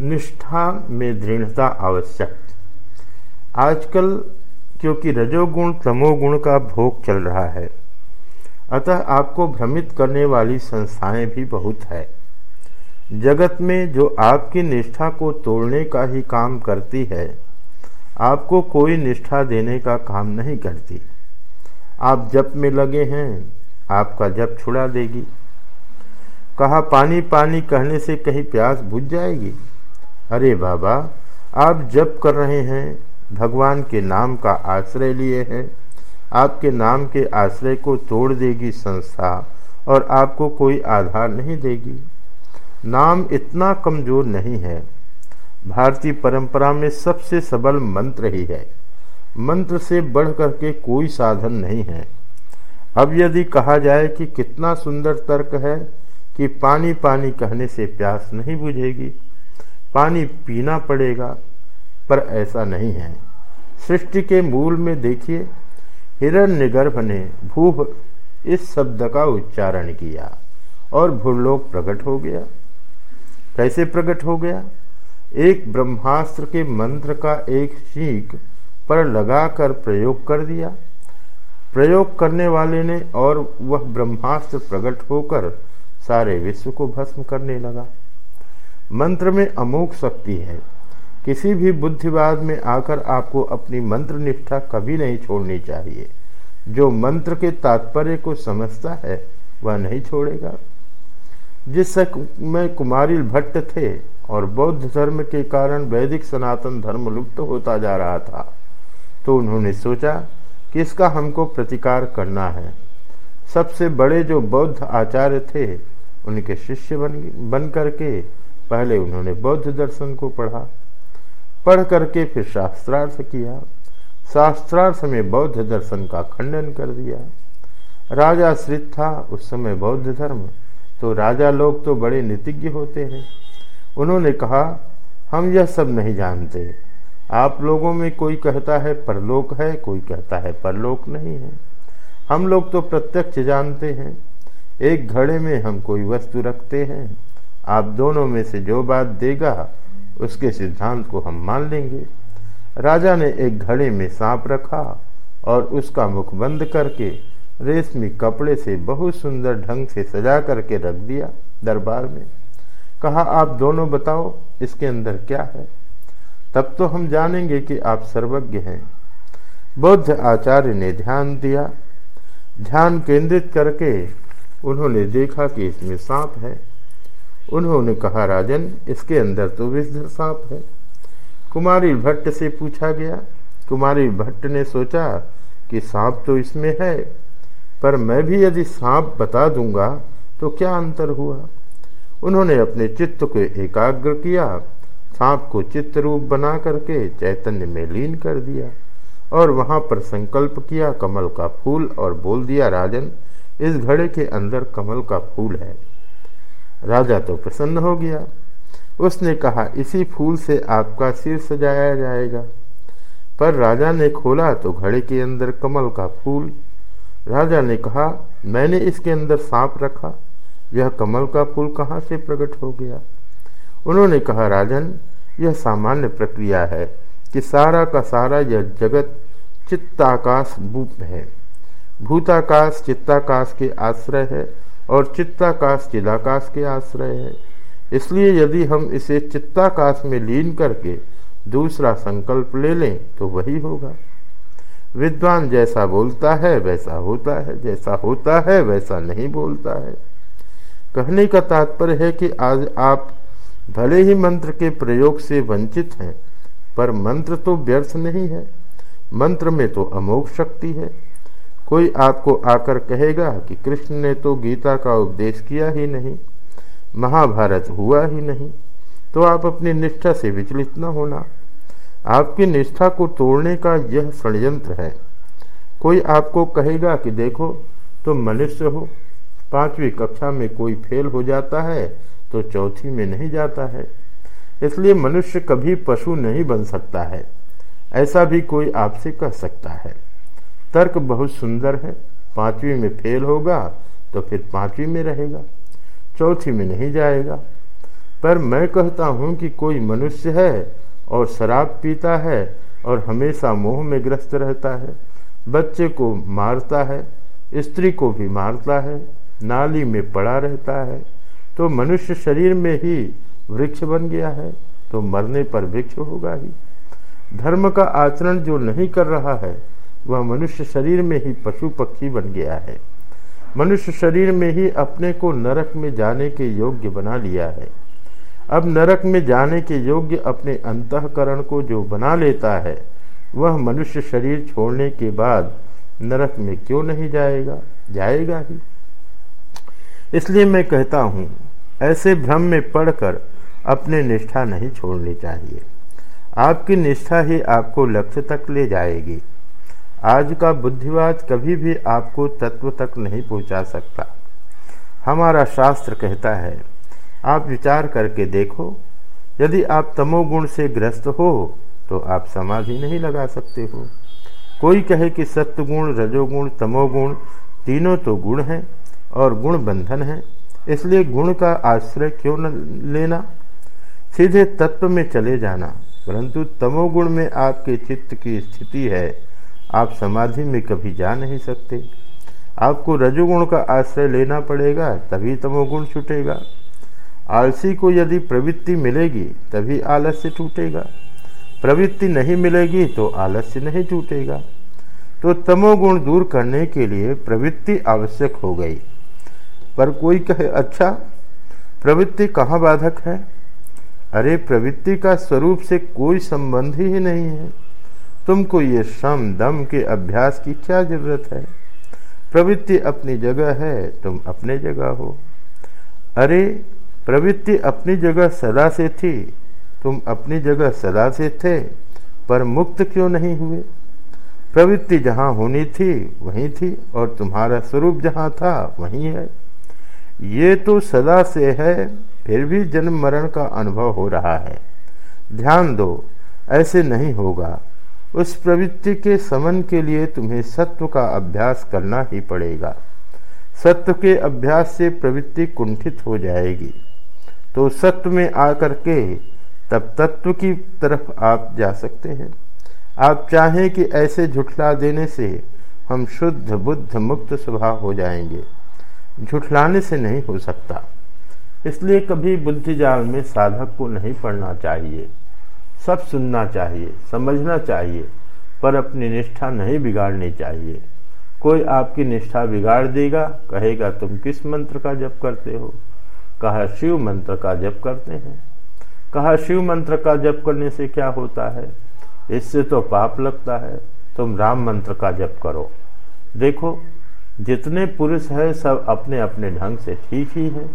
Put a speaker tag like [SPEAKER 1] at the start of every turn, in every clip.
[SPEAKER 1] निष्ठा में दृढ़ता आवश्यक। आजकल क्योंकि रजोगुण, तमोगुण का भोग चल रहा है, अतः आपको भ्रमित करने वाली संस्थाएँ भी बहुत है। जगत में जो आपकी निष्ठा को तोड़ने का ही काम करती है, आपको कोई निष्ठा देने का काम नहीं करती। आप जप में लगे हैं, आपका जप छुड़ा देगी। कहा पानी पानी कहने से कहीं प्यास बुझ जाएगी? अरे बाबा, आप जप कर रहे हैं, भगवान के नाम का आश्रय लिए हैं। आपके नाम के आश्रय को तोड़ देगी संस्था और आपको कोई आधार नहीं देगी। नाम इतना कमज़ोर नहीं है। भारतीय परंपरा में सबसे सबल मंत्र ही है। मंत्र से बढ़ करके कोई साधन नहीं है। अब यदि कहा जाए कि कितना सुंदर तर्क है कि पानी पानी कहने से प्यास नहीं बुझेगी पानी पीना पड़ेगा, पर ऐसा नहीं है। सृष्टि के मूल में देखिए, हिरण्यगर्भ ने भूह इस शब्द का उच्चारण किया और भूलोक प्रकट हो गया। कैसे प्रकट हो गया? एक ब्रह्मास्त्र के मंत्र का एक शीख पर लगाकर प्रयोग कर दिया। प्रयोग करने वाले ने और वह ब्रह्मास्त्र प्रकट होकर सारे विश्व को भस्म करने लगा। मंत्र में अमोक शक्ति है। किसी भी बुद्धिवाद में आकर आपको अपनी मंत्र निष्ठा कभी नहीं छोड़नी चाहिए। जो मंत्र के तात्पर्य को समझता है, वह नहीं छोड़ेगा। जिस में कुमारी भट्ट थे और बौद्ध धर्म के कारण वैदिक सनातन धर्म लुप्त होता जा रहा था तो उन्होंने सोचा कि इसका हमको प्रतिकार करना है? सबसे बड़े जो बौद्ध आचार्य थे, उनके शिष्य बन बन करके पहले उन्होंने बौद्ध दर्शन को पढ़ा, पढ़ करके फिर शास्त्रार्थ किया। शास्त्रार्थ में बौद्ध दर्शन का खंडन कर दिया। राजा श्रित था, उस समय बौद्ध धर्म तो राजा लोग तो बड़े नीतिज्ञ होते हैं। उन्होंने कहा, हम यह सब नहीं जानते। आप लोगों में कोई कहता है परलोक है, कोई कहता है परलोक नहीं है। हम लोग तो प्रत्यक्ष जानते हैं। एक घड़े में हम कोई वस्तु रखते हैं। आप दोनों में से जो बात देगा, उसके सिद्धांत को हम मान लेंगे। राजा ने एक घड़े में सांप रखा और उसका मुख बंद करके रेशमी कपड़े से बहुत सुंदर ढंग से सजा करके रख दिया दरबार में। कहा, आप दोनों बताओ, इसके अंदर क्या है? तब तो हम जानेंगे कि आप सर्वज्ञ हैं। बौद्ध आचार्य ने ध्यान दिया। ध्यान केंद्रित करके उन्होंने देखा कि इसमें सांप है। उन्होंने कहा, राजन, इसके अंदर तो विषधर सांप है। कुमारी भट्ट से पूछा गया। कुमारी भट्ट ने सोचा कि सांप तो इसमें है, पर मैं भी यदि सांप बता दूँगा तो क्या अंतर हुआ? उन्होंने अपने चित्त को एकाग्र किया, सांप को चित्त रूप बना करके चैतन्य में लीन कर दिया, और वहाँ पर संकल्प किया, कमल का फूल, और बोल दिया, राजन, इस घड़े के अंदर कमल का फूल है। राजा तो प्रसन्न हो गया। उसने कहा, इसी फूल से आपका सिर सजाया जाएगा। पर राजा ने खोला तो घड़े के अंदर कमल का फूल। राजा ने कहा, मैंने इसके अंदर सांप रखा। यह कमल का फूल कहाँ से प्रकट हो गया? उन्होंने कहा, राजन, यह सामान्य प्रक्रिया है कि सारा का सारा यह जगत चित्ताकाश भूप है। भूताकाश चित्ताकाश के आश्रय है। और चित्ताकाश चिदाकाश के आश्रय है। इसलिए यदि हम इसे चित्ताकाश में लीन करके दूसरा संकल्प ले लें तो वही होगा। विद्वान जैसा बोलता है, वैसा होता है, जैसा होता है, वैसा नहीं बोलता है। कहने का तात्पर्य है कि आज आप भले ही मंत्र के प्रयोग से वंचित हैं, पर मंत्र तो व्यर्थ नहीं है। मंत्र में तो अमोघ शक्ति है। कोई आपको आकर कहेगा कि कृष्ण ने तो गीता का उपदेश किया ही नहीं, महाभारत हुआ ही नहीं तो आप अपनी निष्ठा से विचलित न होना। आपकी निष्ठा को तोड़ने का यह षडयंत्र है। कोई आपको कहेगा कि देखो, तुम मनुष्य हो, पांचवी कक्षा में कोई फेल हो जाता है तो चौथी में नहीं जाता है। इसलिए मनुष्य कभी पशु नहीं बन सकता है, ऐसा भी कोई आपसे कह सकता है। तर्क बहुत सुंदर है। पांचवी में फेल होगा तो फिर पांचवी में रहेगा। चौथी में नहीं जाएगा। पर मैं कहता हूँ कि कोई मनुष्य है और शराब पीता है और हमेशा मोह में ग्रस्त रहता है, बच्चे को मारता है, स्त्री को भी मारता है, नाली में पड़ा रहता है तो मनुष्य शरीर में ही वृक्ष बन गया है तो मरने पर वृक्ष होगा ही। धर्म का आचरण जो नहीं कर रहा है वह मनुष्य शरीर में ही पशु पक्षी बन गया है। मनुष्य शरीर में ही अपने को नरक में जाने के योग्य बना लिया है। अब नरक में जाने के योग्य अपने अंतकरण को जो बना लेता है, वह मनुष्य शरीर छोड़ने के बाद नरक में क्यों नहीं जाएगा? जाएगा ही। इसलिए मैं कहता हूँ, ऐसे भ्रम में पढ़कर अपने निष्ठा नहीं छोड़नी चाहिए। आपकी निष्ठा ही आपको लक्ष्य तक ले जाएगी। आज का बुद्धिवाद कभी भी आपको तत्व तक नहीं पहुँचा सकता। हमारा शास्त्र कहता है, आप विचार करके देखो, यदि आप तमोगुण से ग्रस्त हो तो आप समाधि नहीं लगा सकते हो। कोई कहे कि सत्वगुण, रजोगुण, तमोगुण तीनों तो गुण हैं और गुण बंधन है, इसलिए गुण का आश्रय क्यों न लेना? सीधे तत्व में चले जाना, परंतु तमोगुण में आपके चित्त की स्थिति है आप समाधि में कभी जा नहीं सकते। आपको रजोगुण का आश्रय लेना पड़ेगा, तभी तमोगुण छूटेगा। आलसी को यदि प्रवृत्ति मिलेगी, तभी आलस्य टूटेगा। प्रवृत्ति नहीं मिलेगी तो आलस्य नहीं टूटेगा। तो तमोगुण दूर करने के लिए प्रवृत्ति आवश्यक हो गई। पर कोई कहे अच्छा प्रवृत्ति कहाँ बाधक है? अरे, प्रवृत्ति का स्वरूप से कोई संबंध ही नहीं है। तुमको ये श्रम दम के अभ्यास की क्या ज़रूरत है? प्रवृत्ति अपनी जगह है, तुम अपने जगह हो। अरे, प्रवृत्ति अपनी जगह सदा से थी, तुम अपनी जगह सदा से थे, पर मुक्त क्यों नहीं हुए? प्रवृत्ति जहाँ होनी थी, वहीं थी, और तुम्हारा स्वरूप जहाँ था, वहीं है। ये तो सदा से है, फिर भी जन्म मरण का अनुभव हो रहा है। ध्यान दो, ऐसे नहीं होगा। उस प्रवृत्ति के समन के लिए तुम्हें सत्व का अभ्यास करना ही पड़ेगा। सत्व के अभ्यास से प्रवृत्ति कुंठित हो जाएगी। तो सत्व में आकर के तब तत्व की तरफ़ आप जा सकते हैं। आप चाहें कि ऐसे झुठला देने से हम शुद्ध बुद्ध मुक्त स्वभाव हो जाएँगे। झुठलाने से नहीं हो सकता। इसलिए कभी बुद्धि जाल में साधक को नहीं पढ़ना चाहिए। सब सुनना चाहिए, समझना चाहिए, पर अपनी निष्ठा नहीं बिगाड़नी चाहिए। कोई आपकी निष्ठा बिगाड़ देगा, कहेगा, तुम किस मंत्र का जप करते हो? कहा, शिव मंत्र का जप करते हैं। कहा, शिव मंत्र का जप करने से क्या होता है? इससे तो पाप लगता है। तुम राम मंत्र का जप करो। देखो, जितने पुरुष हैं, सब अपने अपने ढंग से ठीक ही हैं,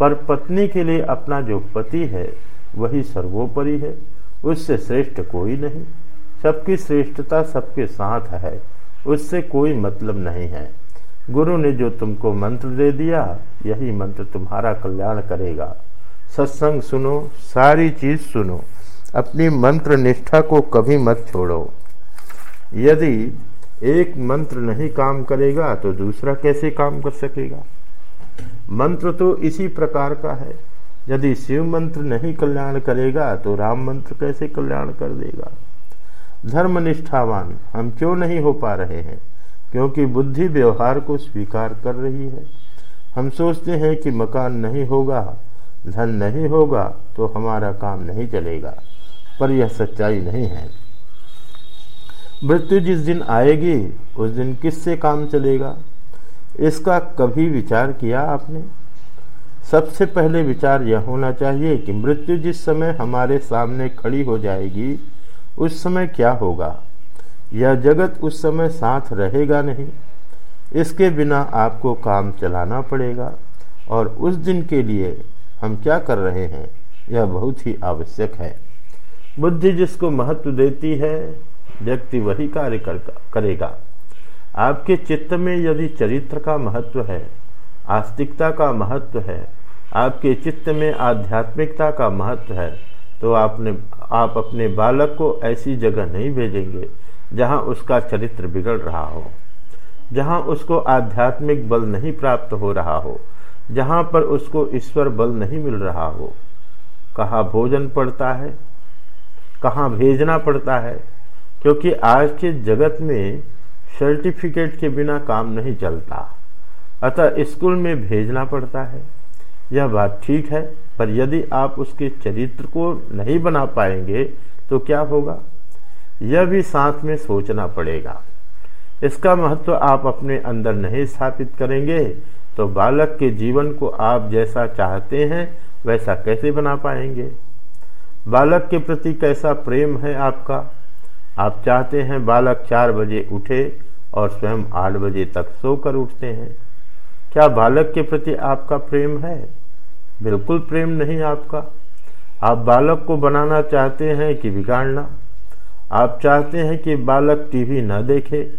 [SPEAKER 1] पर पत्नी के लिए अपना जो पति है, वही सर्वोपरि है। उससे श्रेष्ठ कोई नहीं। सबकी श्रेष्ठता सबके साथ है, उससे कोई मतलब नहीं है। गुरु ने जो तुमको मंत्र दे दिया, यही मंत्र तुम्हारा कल्याण करेगा। सत्संग सुनो, सारी चीज़ सुनो, अपनी मंत्र निष्ठा को कभी मत छोड़ो। यदि एक मंत्र नहीं काम करेगा तो दूसरा कैसे काम कर सकेगा? मंत्र तो इसी प्रकार का है। यदि शिव मंत्र नहीं कल्याण करेगा तो राम मंत्र कैसे कल्याण कर देगा? धर्म निष्ठावान हम क्यों नहीं हो पा रहे हैं? क्योंकि बुद्धि व्यवहार को स्वीकार कर रही है। हम सोचते हैं कि मकान नहीं होगा, धन नहीं होगा तो हमारा काम नहीं चलेगा। पर यह सच्चाई नहीं है। मृत्यु जिस दिन आएगी, उस दिन किससे काम चलेगा? इसका कभी विचार किया आपने? सबसे पहले विचार यह होना चाहिए कि मृत्यु जिस समय हमारे सामने खड़ी हो जाएगी उस समय क्या होगा? यह जगत उस समय साथ रहेगा नहीं। इसके बिना आपको काम चलाना पड़ेगा। और उस दिन के लिए हम क्या कर रहे हैं यह बहुत ही आवश्यक है। बुद्धि जिसको महत्व देती है व्यक्ति वही कार्य कर, करेगा। आपके चित्त में यदि चरित्र का महत्व है आस्तिकता का महत्व है आपके चित्त में आध्यात्मिकता का महत्व है तो आपने, आप अपने बालक को ऐसी जगह नहीं भेजेंगे जहाँ उसका चरित्र बिगड़ रहा हो, जहाँ उसको आध्यात्मिक बल नहीं प्राप्त हो रहा हो, जहाँ पर उसको ईश्वर बल नहीं मिल रहा हो। कहाँ भोजन पड़ता है, कहाँ भेजना पड़ता है, क्योंकि आज के जगत में सर्टिफिकेट के बिना काम नहीं चलता। अतः स्कूल में भेजना पड़ता है। यह बात ठीक है, पर यदि आप उसके चरित्र को नहीं बना पाएँगे तो क्या होगा? यह भी साथ में सोचना पड़ेगा। इसका महत्व आप अपने अंदर नहीं स्थापित करेंगे तो बालक के जीवन को आप जैसा चाहते हैं, वैसा कैसे बना पाएँगे? बालक के प्रति कैसा प्रेम है आपका? आप चाहते हैं बालक चार बजे उठे और स्वयं आठ बजे तक सोकर उठते हैं। क्या बालक के प्रति आपका प्रेम है? बिल्कुल प्रेम नहीं आपका। आप बालक को बनाना चाहते हैं कि बिगाड़ना। आप चाहते हैं कि बालक टीवी न देखे,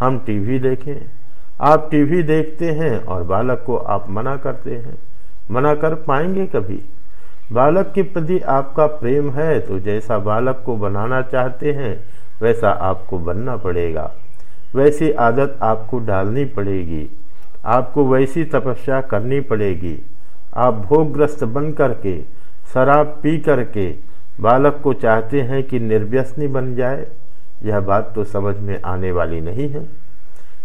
[SPEAKER 1] हम टीवी देखें। आप टीवी देखते हैं और बालक को आप मना करते हैं। मना कर पाएँगे कभी। बालक के प्रति आपका प्रेम है तो जैसा बालक को बनाना चाहते हैं, वैसा आपको बनना पड़ेगा। वैसी आदत आपको डालनी पड़ेगी। आपको वैसी तपस्या करनी पड़ेगी। आप भोगग्रस्त बन करके शराब पी करके, बालक को चाहते हैं कि निर्व्यसनी बन जाए, यह बात तो समझ में आने वाली नहीं है।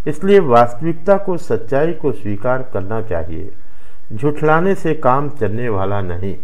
[SPEAKER 1] इसलिए वास्तविकता को, सच्चाई को स्वीकार करना चाहिए। झुठलाने से काम चलने वाला नहीं।